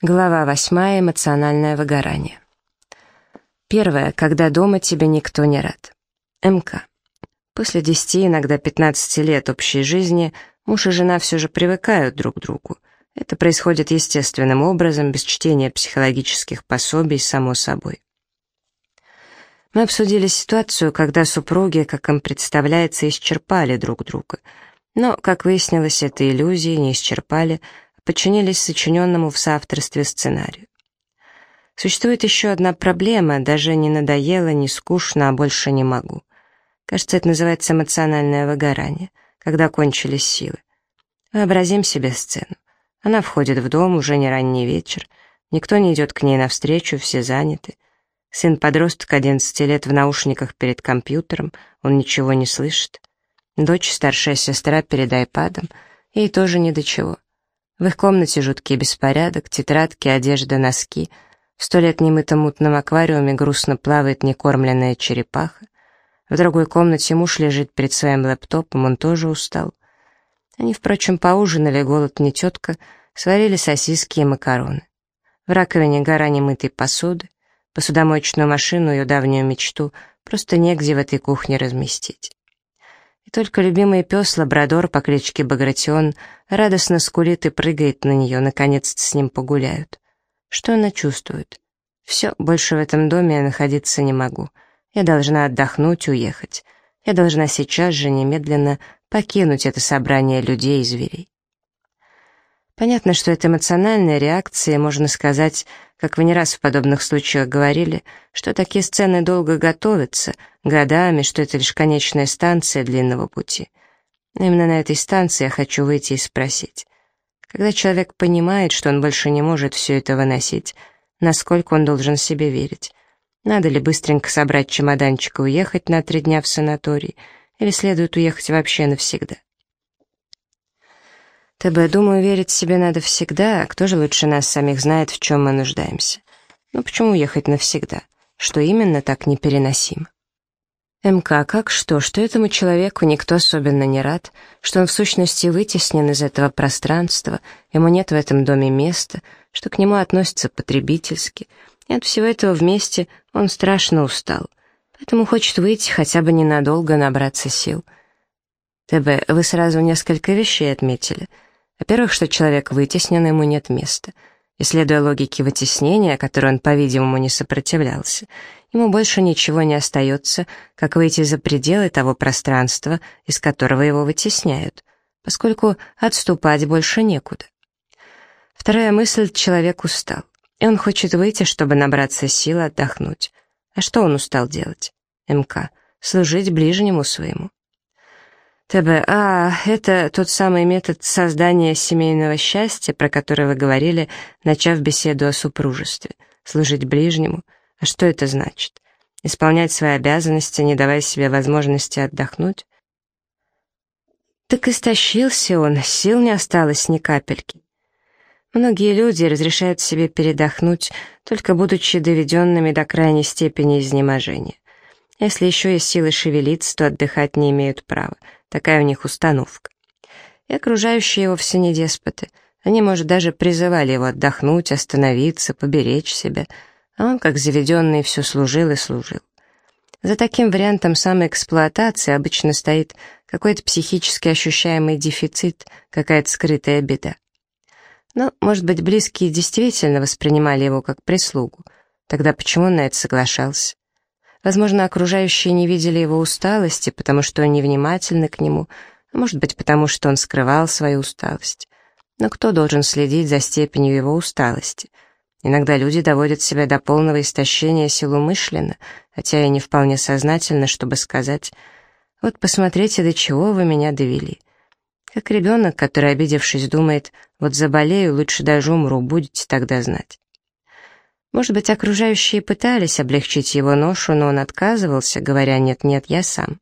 Глава восьмая. Эмоциональное выгорание. Первое. Когда дома тебе никто не рад. МК. После десяти, иногда пятнадцати лет общей жизни муж и жена все же привыкают друг к другу. Это происходит естественным образом, без чтения психологических пособий, само собой. Мы обсудили ситуацию, когда супруги, как им представляется, исчерпали друг друга. Но, как выяснилось, это иллюзии не исчерпали, подчинились сочиненному в соавторстве сценарию. Существует еще одна проблема, даже не надоело, не скучно, а больше не могу. Кажется, это называется эмоциональное выгорание, когда кончились силы. Вообразим себе сцену. Она входит в дом, уже не ранний вечер, никто не идет к ней навстречу, все заняты. Сын-подросток 11 лет в наушниках перед компьютером, он ничего не слышит. Дочь, старшая сестра перед айпадом, ей тоже ни до чего. В их комнате жуткий беспорядок, тетрадки, одежда, носки. В сто лет немытом мутном аквариуме грустно плавает некормленная черепаха. В другой комнате муж лежит перед своим лэптопом, он тоже устал. Они, впрочем, поужинали, голод не тетка, сварили сосиски и макароны. В раковине гора немытой посуды, посудомоечную машину, ее давнюю мечту, просто негде в этой кухне разместить. И только любимый пес, лабрадор по кличке Багратион, радостно скулит и прыгает на нее, наконец-то с ним погуляют. Что она чувствует? Все, больше в этом доме я находиться не могу. Я должна отдохнуть, уехать. Я должна сейчас же немедленно покинуть это собрание людей и зверей. Понятно, что это эмоциональная реакция, можно сказать, как вы не раз в подобных случаях говорили, что такие сцены долго готовятся, годами, что это лишь конечная станция длинного пути. Но именно на этой станции я хочу выйти и спросить. Когда человек понимает, что он больше не может все это выносить, насколько он должен себе верить? Надо ли быстренько собрать чемоданчик и уехать на три дня в санаторий, или следует уехать вообще навсегда? ТБ, думаю, верить себе надо всегда, а кто же лучше нас самих знает, в чем мы нуждаемся. Ну почему уехать навсегда? Что именно так непереносимо? МК, как что, что этому человеку никто особенно не рад, что он в сущности вытеснен из этого пространства, ему нет в этом доме места, что к нему относятся потребительски, и от всего этого вместе он страшно устал, поэтому хочет выйти хотя бы ненадолго набраться сил. ТБ, вы сразу несколько вещей отметили — во-первых, что человек вытеснен, ему нет места. И следуя логике вытеснения, которой он, по-видимому, не сопротивлялся, ему больше ничего не остается, как выйти за пределы того пространства, из которого его вытесняют, поскольку отступать больше некуда. Вторая мысль — человек устал, и он хочет выйти, чтобы набраться сил отдохнуть. А что он устал делать? МК. Служить ближнему своему. ТБ. А, это тот самый метод создания семейного счастья, про который вы говорили, начав беседу о супружестве. Служить ближнему. А что это значит? Исполнять свои обязанности, не давая себе возможности отдохнуть? Так истощился он, сил не осталось ни капельки. Многие люди разрешают себе передохнуть, только будучи доведенными до крайней степени изнеможения. Если еще есть силы шевелиться, то отдыхать не имеют права. Такая у них установка. И окружающие его все не деспоты. Они, может, даже призывали его отдохнуть, остановиться, поберечь себя. А он, как заведенный, все служил и служил. За таким вариантом самоэксплуатации обычно стоит какой-то психически ощущаемый дефицит, какая-то скрытая беда. Но, может быть, близкие действительно воспринимали его как прислугу. Тогда почему он на это соглашался? Возможно, окружающие не видели его усталости, потому что невнимательны к нему, а может быть, потому что он скрывал свою усталость. Но кто должен следить за степенью его усталости? Иногда люди доводят себя до полного истощения сил умышленно, хотя и не вполне сознательно, чтобы сказать «Вот посмотрите, до чего вы меня довели». Как ребенок, который, обидевшись, думает «Вот заболею, лучше даже умру, будете тогда знать». Может быть, окружающие пытались облегчить его ношу, но он отказывался, говоря «нет-нет, я сам»,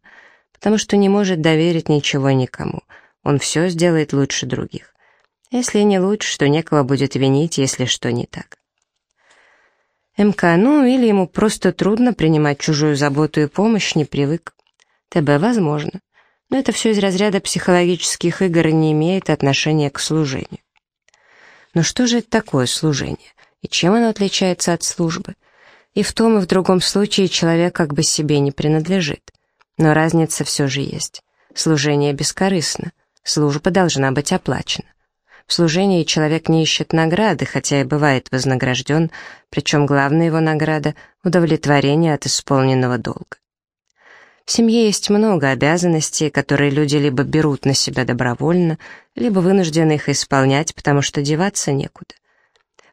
потому что не может доверить ничего никому. Он все сделает лучше других. Если не лучше, то некого будет винить, если что не так. МК, ну, или ему просто трудно принимать чужую заботу и помощь, не привык. ТБ, возможно. Но это все из разряда психологических игр и не имеет отношения к служению. Но что же это такое служение? И чем оно отличается от службы? И в том и в другом случае человек как бы себе не принадлежит. Но разница все же есть. Служение бескорыстно, служба должна быть оплачена. В служении человек не ищет награды, хотя и бывает вознагражден, причем главная его награда — удовлетворение от исполненного долга. В семье есть много обязанностей, которые люди либо берут на себя добровольно, либо вынуждены их исполнять, потому что деваться некуда.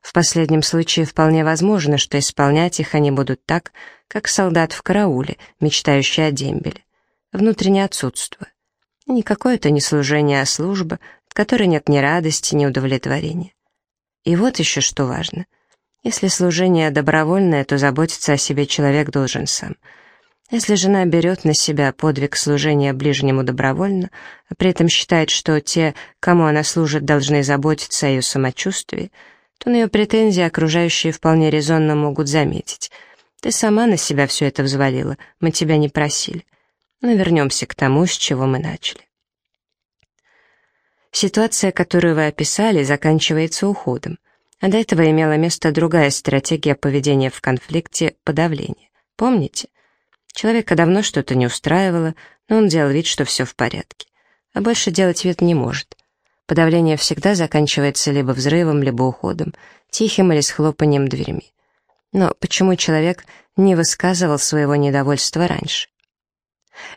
В последнем случае вполне возможно, что исполнять их они будут так, как солдат в карауле, мечтающий о дембеле. Внутренне отсутствуя. Никакое это не служение, а служба, от которой нет ни радости, ни удовлетворения. И вот еще что важно. Если служение добровольное, то заботиться о себе человек должен сам. Если жена берет на себя подвиг служения ближнему добровольно, а при этом считает, что те, кому она служит, должны заботиться о ее самочувствии, то на ее претензии окружающие вполне резонно могут заметить. «Ты сама на себя все это взвалила, мы тебя не просили». Но вернемся к тому, с чего мы начали. Ситуация, которую вы описали, заканчивается уходом, а до этого имела место другая стратегия поведения в конфликте — подавление. Помните? Человека давно что-то не устраивало, но он делал вид, что все в порядке. А больше делать вид не может. Подавление всегда заканчивается либо взрывом, либо уходом, тихим или схлопанием дверьми. Но почему человек не высказывал своего недовольства раньше?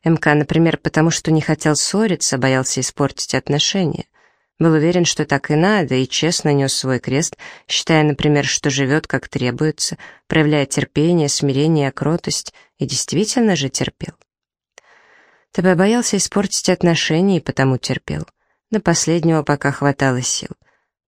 МК, например, потому что не хотел ссориться, боялся испортить отношения. Был уверен, что так и надо, и честно нес свой крест, считая, например, что живет как требуется, проявляя терпение, смирение, кротость, и действительно же терпел. ТБ боялся испортить отношения и потому терпел. До последнего пока хватало сил.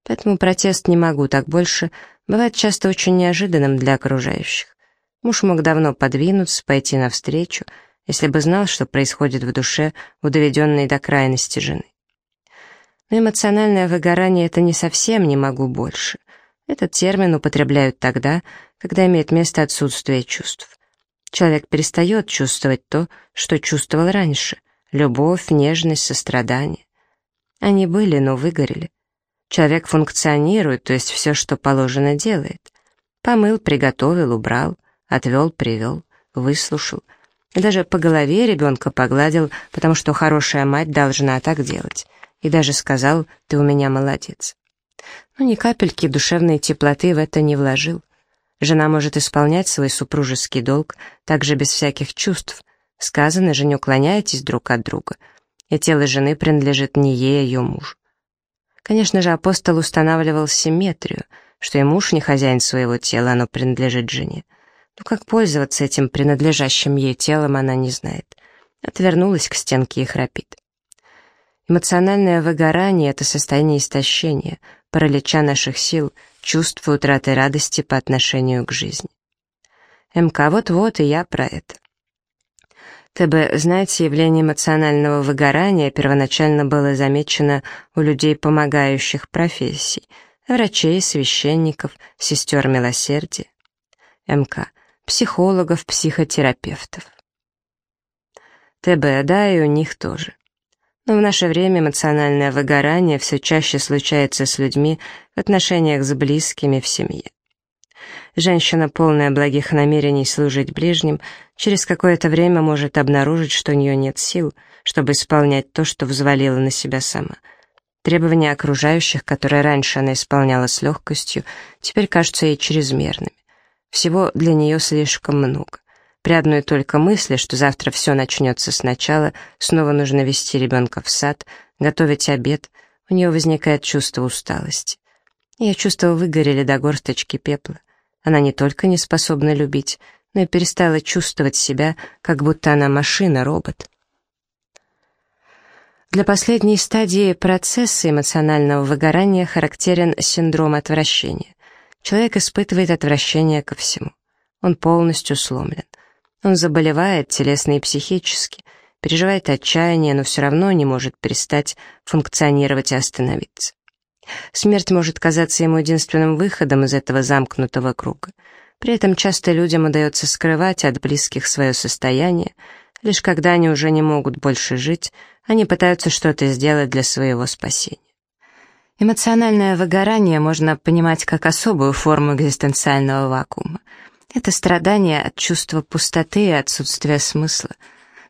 Поэтому протест «не могу так больше» бывает часто очень неожиданным для окружающих. Муж мог давно подвинуться, пойти навстречу, если бы знал, что происходит в душе у доведенной до крайности жены. Но эмоциональное выгорание — это не совсем «не могу больше». Этот термин употребляют тогда, когда имеет место отсутствие чувств. Человек перестает чувствовать то, что чувствовал раньше — любовь, нежность, сострадание. Они были, но выгорели. Человек функционирует, то есть все, что положено, делает. Помыл, приготовил, убрал, отвел, привел, выслушал — и даже по голове ребенка погладил, потому что хорошая мать должна так делать. И даже сказал «ты у меня молодец». Но ни капельки душевной теплоты в это не вложил. Жена может исполнять свой супружеский долг также без всяких чувств. Сказано же, не уклоняйтесь друг от друга. И тело жены принадлежит не ей, а ее мужу. Конечно же, апостол устанавливал симметрию, что и муж не хозяин своего тела, оно принадлежит жене. Но как пользоваться этим принадлежащим ей телом, она не знает. Отвернулась к стенке и храпит. Эмоциональное выгорание — это состояние истощения, паралича наших сил, чувства утраты радости по отношению к жизни. МК вот-вот и я про это. ТБ, знаете, явление эмоционального выгорания первоначально было замечено у людей помогающих профессий, врачей, священников, сестер милосердия. МК психологов, психотерапевтов. ТБ, да, и у них тоже. Но в наше время эмоциональное выгорание все чаще случается с людьми в отношениях с близкими в семье. Женщина, полная благих намерений служить ближним, через какое-то время может обнаружить, что у нее нет сил, чтобы исполнять то, что взвалила на себя сама. Требования окружающих, которые раньше она исполняла с легкостью, теперь кажутся ей чрезмерными. Всего для нее слишком много. При одной только мысли, что завтра все начнется сначала, снова нужно вести ребенка в сад, готовить обед, у нее возникает чувство усталости. Ее чувства выгорели до горсточки пепла. Она не только не способна любить, но и перестала чувствовать себя, как будто она машина, робот. Для последней стадии процесса эмоционального выгорания характерен синдром отвращения. Человек испытывает отвращение ко всему. Он полностью сломлен. Он заболевает телесно и психически, переживает отчаяние, но все равно не может перестать функционировать и остановиться. Смерть может казаться ему единственным выходом из этого замкнутого круга. При этом часто людям удается скрывать от близких свое состояние, лишь когда они уже не могут больше жить, они пытаются что-то сделать для своего спасения. Эмоциональное выгорание можно понимать как особую форму экзистенциального вакуума. Это страдание от чувства пустоты и отсутствия смысла.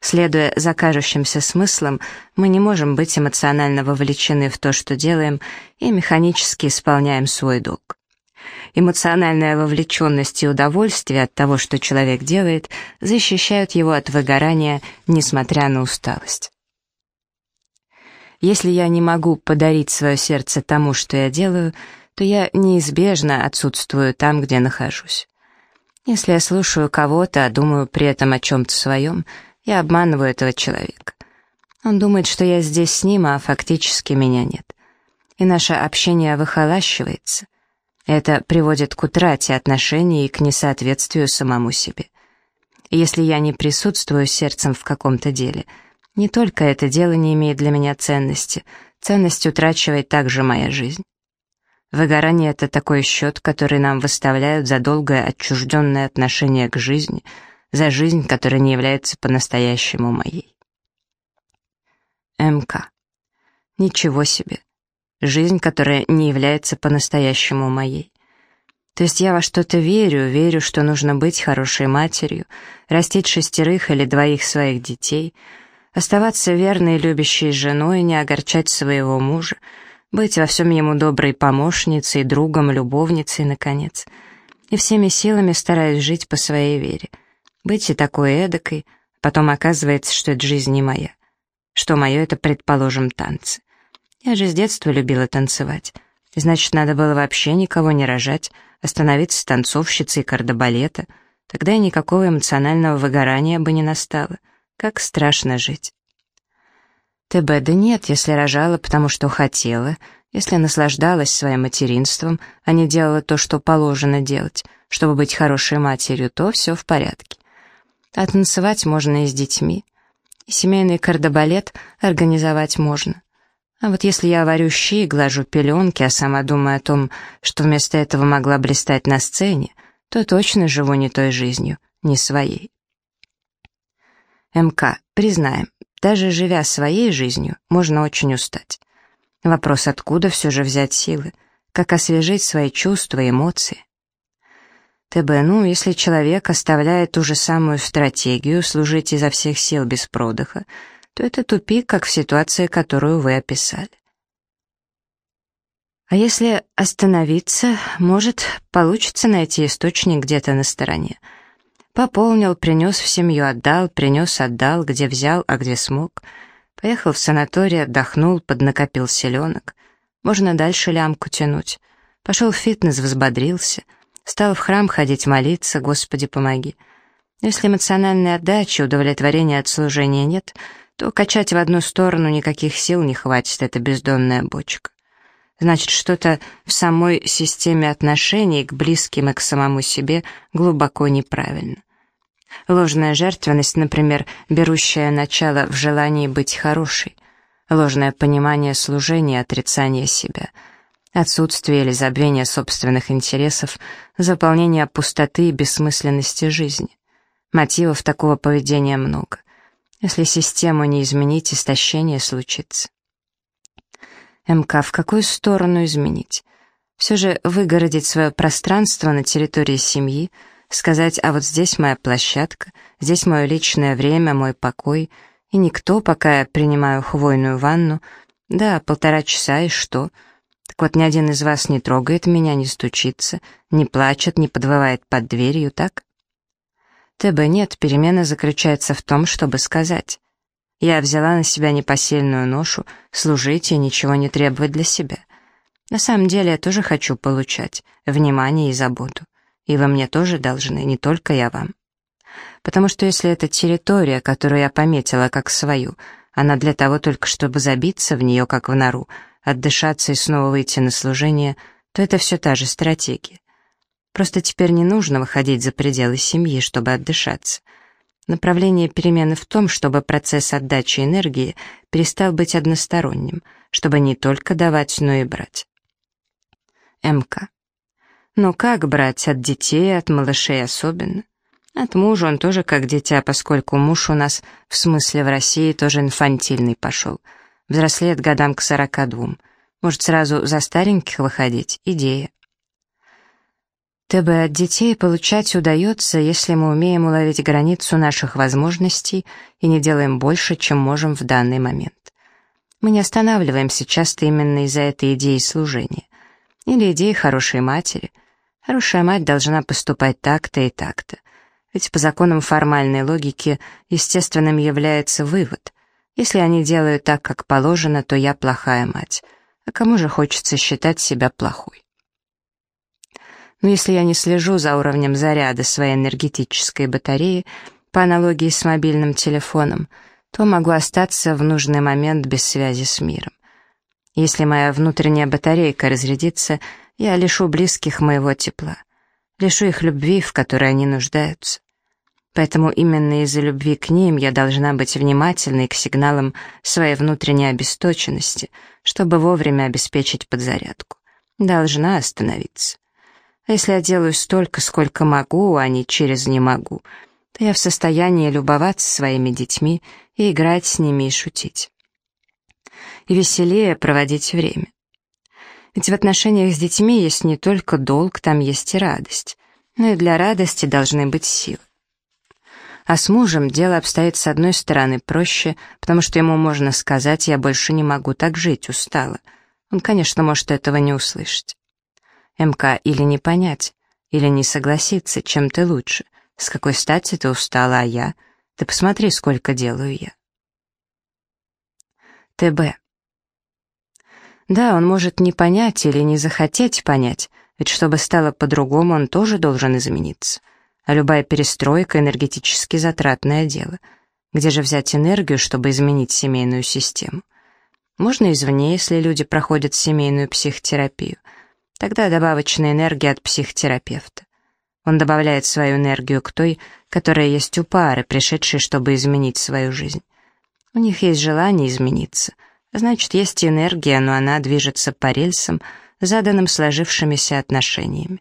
Следуя за кажущимся смыслом, мы не можем быть эмоционально вовлечены в то, что делаем, и механически исполняем свой долг. Эмоциональная вовлеченность и удовольствие от того, что человек делает, защищают его от выгорания, несмотря на усталость. Если я не могу подарить свое сердце тому, что я делаю, то я неизбежно отсутствую там, где нахожусь. Если я слушаю кого-то, а думаю при этом о чем-то своем, я обманываю этого человека. Он думает, что я здесь с ним, а фактически меня нет. И наше общение выхолащивается. Это приводит к утрате отношений и к несоответствию самому себе. если я не присутствую сердцем в каком-то деле — не только это дело не имеет для меня ценности, ценность утрачивает также моя жизнь. Выгорание — это такой счет, который нам выставляют за долгое отчужденное отношение к жизни, за жизнь, которая не является по-настоящему моей. МК. Ничего себе. Жизнь, которая не является по-настоящему моей. То есть я во что-то верю, верю, что нужно быть хорошей матерью, растить шестерых или двоих своих детей — оставаться верной и любящей женой, не огорчать своего мужа, быть во всем ему доброй помощницей, другом, любовницей, наконец. И всеми силами стараюсь жить по своей вере. Быть и такой эдакой, потом оказывается, что это жизнь не моя. Что мое — это, предположим, танцы. Я же с детства любила танцевать. Значит, надо было вообще никого не рожать, остановиться с танцовщицей кардебалета. Тогда и никакого эмоционального выгорания бы не настало. Как страшно жить. ТБ, да нет, если рожала, потому что хотела, если наслаждалась своим материнством, а не делала то, что положено делать, чтобы быть хорошей матерью, то все в порядке. А танцевать можно и с детьми. И семейный кардебалет организовать можно. А вот если я варю щи и глажу пеленки, а сама думаю о том, что вместо этого могла блистать на сцене, то точно живу не той жизнью, не своей. МК, признаем, даже живя своей жизнью, можно очень устать. Вопрос, откуда все же взять силы, как освежить свои чувства и эмоции. ТБ, ну, если человек оставляет ту же самую стратегию служить изо всех сил без продыха, то это тупик, как в ситуации, которую вы описали. А если остановиться, может, получится найти источник где-то на стороне — Пополнил, принес в семью, отдал, принес, отдал, где взял, а где смог. Поехал в санаторий, отдохнул, поднакопил селенок. Можно дальше лямку тянуть. Пошел в фитнес, взбодрился. Стал в храм ходить молиться, Господи, помоги. Если эмоциональной отдачи, удовлетворения от служения нет, то качать в одну сторону никаких сил не хватит, это бездонная бочка. Значит, что-то в самой системе отношений к близким и к самому себе глубоко неправильно. Ложная жертвенность, например, берущая начало в желании быть хорошей. Ложное понимание служения, отрицание себя. Отсутствие или забвение собственных интересов, заполнение пустоты и бессмысленности жизни. Мотивов такого поведения много. Если систему не изменить, истощение случится. МК в какую сторону изменить? Все же выгородить свое пространство на территории семьи — сказать, а вот здесь моя площадка, здесь мое личное время, мой покой, и никто, пока я принимаю хвойную ванну, да, полтора часа и что? Так вот, ни один из вас не трогает меня, не стучится, не плачет, не подвывает под дверью, так? ТБ нет, перемена заключается в том, чтобы сказать. Я взяла на себя непосильную ношу, служить и ничего не требовать для себя. На самом деле я тоже хочу получать внимание и заботу и вы мне тоже должны, не только я вам. Потому что если это территория, которую я пометила как свою, она для того только, чтобы забиться в нее, как в нору, отдышаться и снова выйти на служение, то это все та же стратегия. Просто теперь не нужно выходить за пределы семьи, чтобы отдышаться. Направление перемены в том, чтобы процесс отдачи энергии перестал быть односторонним, чтобы не только давать, но и брать. МК. Но как брать от детей, от малышей особенно? От мужа он тоже как дитя, поскольку муж у нас, в смысле в России, тоже инфантильный пошел. Взрослеет годам к сорока двум. Может, сразу за стареньких выходить? Идея. ТБ от детей получать удается, если мы умеем уловить границу наших возможностей и не делаем больше, чем можем в данный момент. Мы не останавливаемся часто именно из-за этой идеи служения. Или идеи хорошей матери. Хорошая мать должна поступать так-то и так-то. Ведь по законам формальной логики естественным является вывод. Если они делают так, как положено, то я плохая мать. А кому же хочется считать себя плохой? Но если я не слежу за уровнем заряда своей энергетической батареи, по аналогии с мобильным телефоном, то могу остаться в нужный момент без связи с миром. Если моя внутренняя батарейка разрядится, я лишу близких моего тепла, лишу их любви, в которой они нуждаются. Поэтому именно из-за любви к ним я должна быть внимательной к сигналам своей внутренней обесточенности, чтобы вовремя обеспечить подзарядку. Должна остановиться. А если я делаю столько, сколько могу, а не через «не могу», то я в состоянии любоваться своими детьми и играть с ними и шутить. И веселее проводить время. Ведь в отношениях с детьми есть не только долг, там есть и радость. Но и для радости должны быть силы. А с мужем дело обстоит с одной стороны проще, потому что ему можно сказать «я больше не могу так жить, устала». Он, конечно, может этого не услышать. МК или не понять, или не согласиться, чем ты лучше. С какой стати ты устала, а я? Ты посмотри, сколько делаю я. ТБ. Да, он может не понять или не захотеть понять, ведь чтобы стало по-другому, он тоже должен измениться. А любая перестройка — энергетически затратное дело. Где же взять энергию, чтобы изменить семейную систему? Можно извне, если люди проходят семейную психотерапию — Тогда добавочная энергия от психотерапевта. Он добавляет свою энергию к той, которая есть у пары, пришедшей, чтобы изменить свою жизнь. У них есть желание измениться. Значит, есть энергия, но она движется по рельсам, заданным сложившимися отношениями.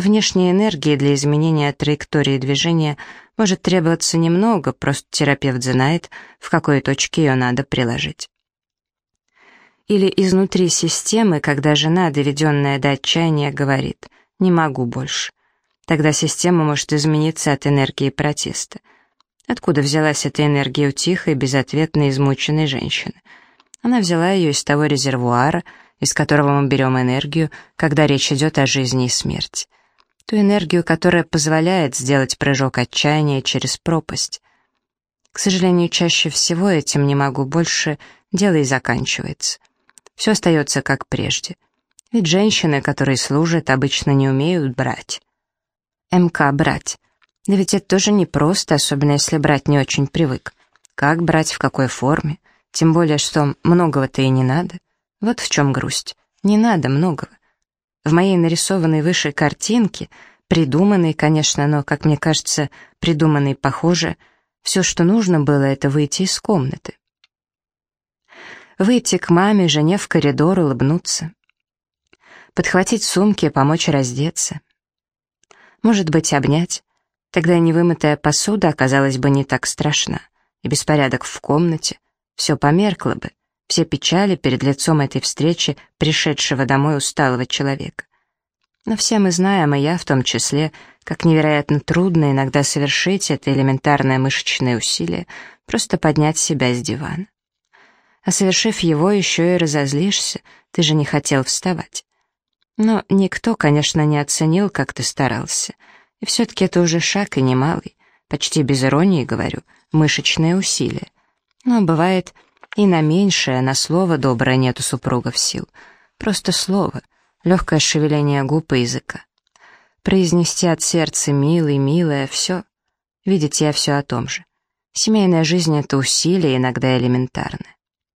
Внешней энергии для изменения траектории движения может требоваться немного, просто терапевт знает, в какой точке ее надо приложить или изнутри системы, когда жена, доведенная до отчаяния, говорит «не могу больше». Тогда система может измениться от энергии протеста. Откуда взялась эта энергия у тихой, безответно измученной женщины? Она взяла ее из того резервуара, из которого мы берем энергию, когда речь идет о жизни и смерти. Ту энергию, которая позволяет сделать прыжок отчаяния через пропасть. К сожалению, чаще всего этим не могу больше, дело и заканчивается все остается как прежде. Ведь женщины, которые служат, обычно не умеют брать. МК брать. Да ведь это тоже непросто, особенно если брать не очень привык. Как брать, в какой форме? Тем более, что многого-то и не надо. Вот в чем грусть. Не надо многого. В моей нарисованной выше картинке, придуманной, конечно, но, как мне кажется, придуманной похоже, все, что нужно было, это выйти из комнаты выйти к маме, жене в коридор, улыбнуться. Подхватить сумки, помочь раздеться. Может быть, обнять. Тогда невымытая посуда оказалась бы не так страшна. И беспорядок в комнате. Все померкло бы. Все печали перед лицом этой встречи, пришедшего домой усталого человека. Но все мы знаем, и я в том числе, как невероятно трудно иногда совершить это элементарное мышечное усилие, просто поднять себя с дивана а совершив его, еще и разозлишься, ты же не хотел вставать. Но никто, конечно, не оценил, как ты старался. И все-таки это уже шаг и немалый, почти без иронии говорю, мышечное усилие. Но бывает и на меньшее, на слово доброе нету супругов сил. Просто слово, легкое шевеление губ и языка. Произнести от сердца «милый», «милая» — все. Видите, я все о том же. Семейная жизнь — это усилие, иногда элементарное.